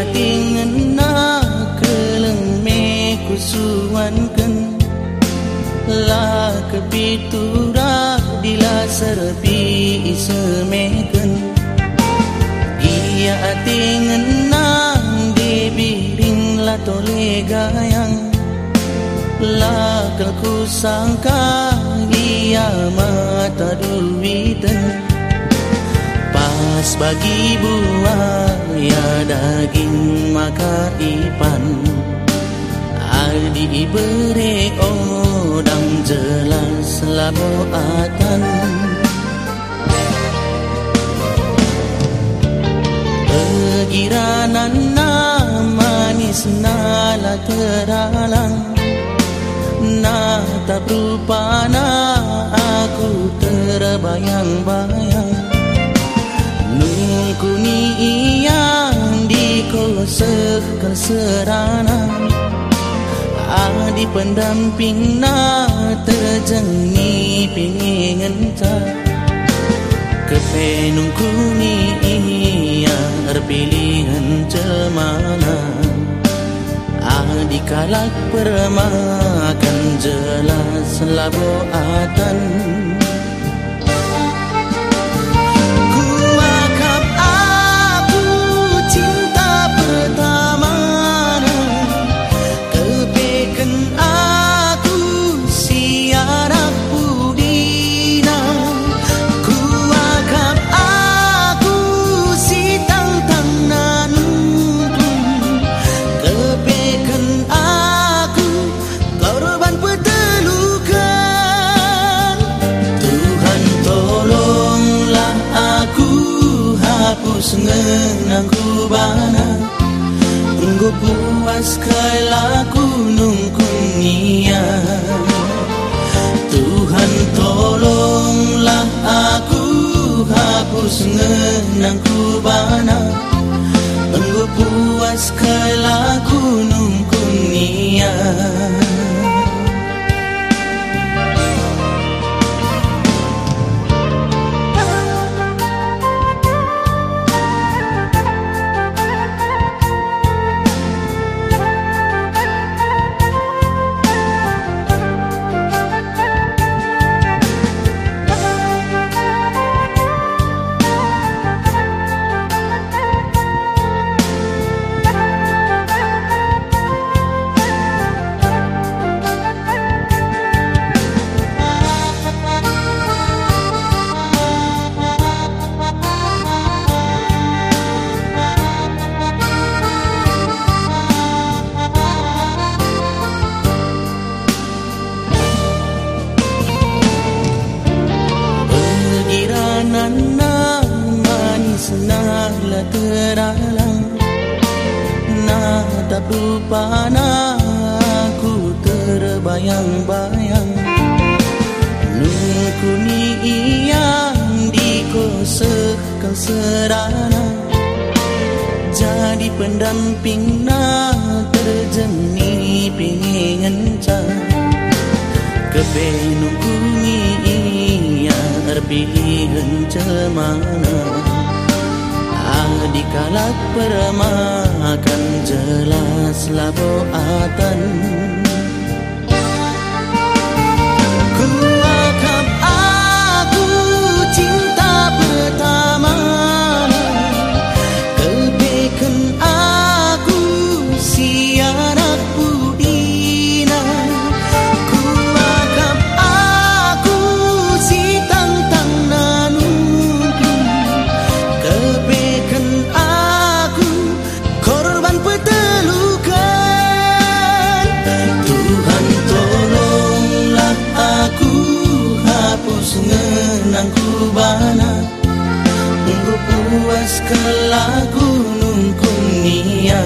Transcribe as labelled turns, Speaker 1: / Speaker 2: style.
Speaker 1: Ia tingin na keleng me kusuankan La kepitura dila serpi isemeken Ia tingin na dibiring la tole gayang. La kelku sangka ia mata duwitan Pas bagi buaya daging maka ipan Adi beri odang jelas laboatan Pegiranan na manis nala teralang. Na tak berupa na aku terbayang-bayang. Nungkuni iyang di ko serana Adi pendamping na terjengi pingin ta Kepe nungkuni iyang erpilihan cemana Adi kalak permakan jelas laboatan puas kala kunung kunia Tuhan tolonglah aku hapus sengenang kubana. Unggu puas teralang Nada berupa aku terbayang-bayang. Nukuni yang dikosekkan serana. Jadi pendamping na terjeni pingin Kepe nukuni yang erpilihan cemana dikalak permakan jelas laboatan bana Unggu puas kelaku nungkung nia